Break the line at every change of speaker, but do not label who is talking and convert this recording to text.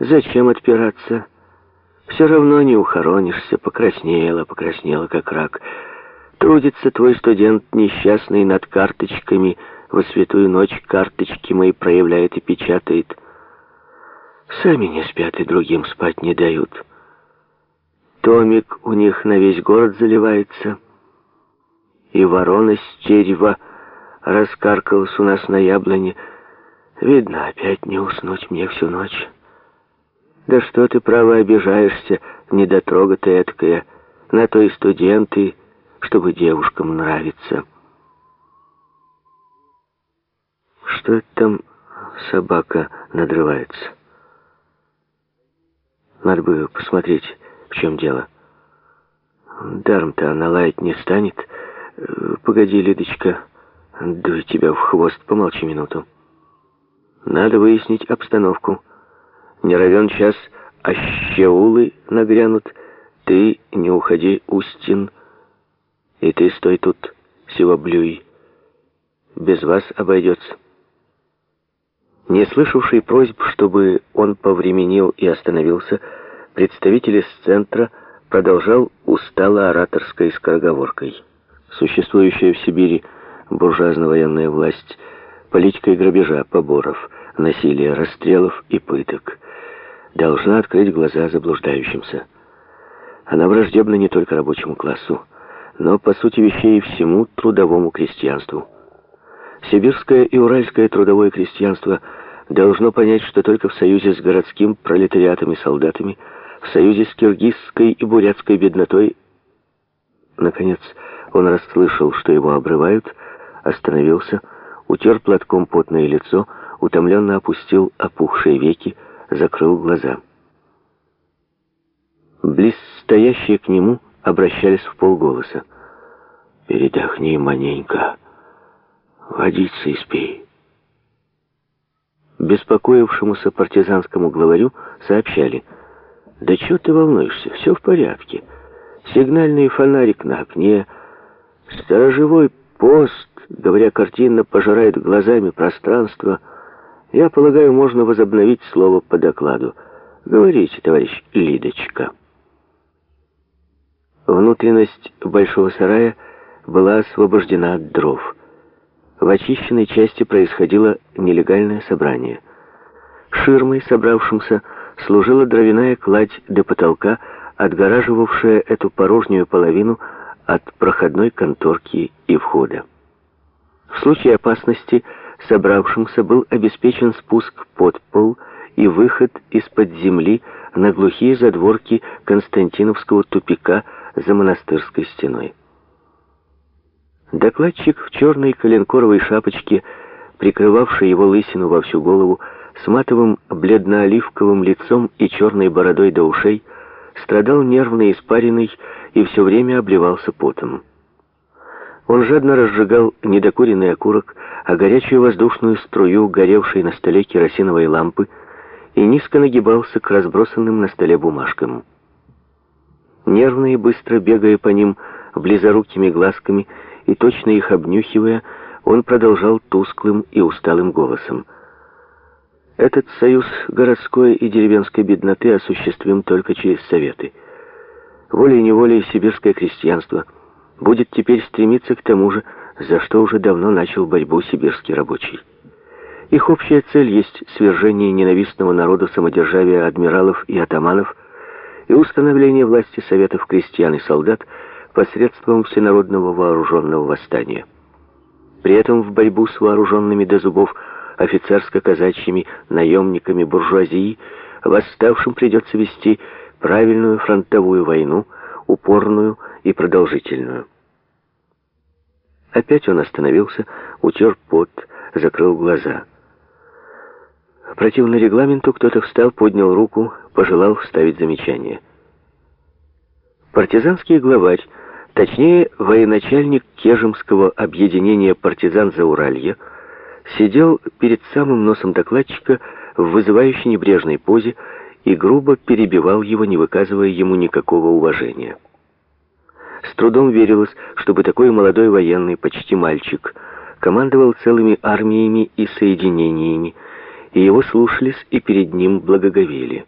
Зачем отпираться? Все равно не ухоронишься, покраснела, покраснела, как рак. Трудится твой студент несчастный над карточками, во святую ночь карточки мои проявляет и печатает. Сами не спят и другим спать не дают. Томик у них на весь город заливается. И ворона стерва раскаркалась у нас на яблоне. Видно, опять не уснуть мне всю ночь. Да что ты, право, обижаешься, недотрога ты эткая, на то и студенты, чтобы девушкам нравиться. Что это там собака надрывается? Надо бы посмотреть, в чем дело. Даром-то она лаять не станет. Погоди, Лидочка, дуй тебя в хвост, помолчи минуту. Надо выяснить обстановку. Не равен час, а щеулы нагрянут. Ты не уходи, Устин, и ты стой тут, сивоблюй. Без вас обойдется. Не слышавший просьб, чтобы он повременил и остановился, представитель из центра продолжал устало ораторской скороговоркой. Существующая в Сибири буржуазно-военная власть, политикой грабежа, поборов, насилия, расстрелов и пыток должна открыть глаза заблуждающимся. Она враждебна не только рабочему классу, но, по сути вещей, всему трудовому крестьянству. Сибирское и уральское трудовое крестьянство должно понять, что только в союзе с городским пролетариатом и солдатами, в союзе с киргизской и бурятской беднотой... Наконец он расслышал, что его обрывают, остановился, утер платком потное лицо, утомленно опустил опухшие веки, закрыл глаза. Близ стоящие к нему обращались в полголоса. «Передохни маненько, водиться и спей». Беспокоившемуся партизанскому главарю сообщали, «Да чего ты волнуешься? Все в порядке. Сигнальный фонарик на окне, сторожевой пост, говоря картинно, пожирает глазами пространство. Я полагаю, можно возобновить слово по докладу. Говорите, товарищ Лидочка». Внутренность большого сарая была освобождена от дров. В очищенной части происходило нелегальное собрание. Ширмой собравшимся служила дровяная кладь до потолка, отгораживавшая эту порожнюю половину от проходной конторки и входа. В случае опасности собравшимся был обеспечен спуск под пол и выход из-под земли на глухие задворки Константиновского тупика за монастырской стеной. Докладчик в черной коленкоровой шапочке, прикрывавшей его лысину во всю голову, с матовым бледно-оливковым лицом и черной бородой до ушей, страдал нервной испариной и все время обливался потом. Он жадно разжигал недокуренный окурок, а горячую воздушную струю, горевшей на столе керосиновой лампы, и низко нагибался к разбросанным на столе бумажкам. Нервно и быстро бегая по ним близорукими глазками и точно их обнюхивая, он продолжал тусклым и усталым голосом. Этот союз городской и деревенской бедноты осуществим только через советы. Волей-неволей сибирское крестьянство будет теперь стремиться к тому же, за что уже давно начал борьбу сибирский рабочий. Их общая цель есть свержение ненавистного народу самодержавия адмиралов и атаманов и установление власти советов крестьян и солдат посредством всенародного вооруженного восстания. При этом в борьбу с вооруженными до зубов офицерско-казачьими наемниками буржуазии восставшим придется вести правильную фронтовую войну, упорную и продолжительную. Опять он остановился, утер пот, закрыл глаза. Противно регламенту кто-то встал, поднял руку, пожелал вставить замечание. Партизанский главарь, точнее, военачальник Кежемского объединения партизан Зауралья, сидел перед самым носом докладчика в вызывающей небрежной позе и грубо перебивал его, не выказывая ему никакого уважения. С трудом верилось, чтобы такой молодой военный, почти мальчик, командовал целыми армиями и соединениями, и его слушались, и перед ним благоговели.